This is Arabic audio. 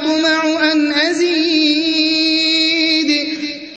أطمع أن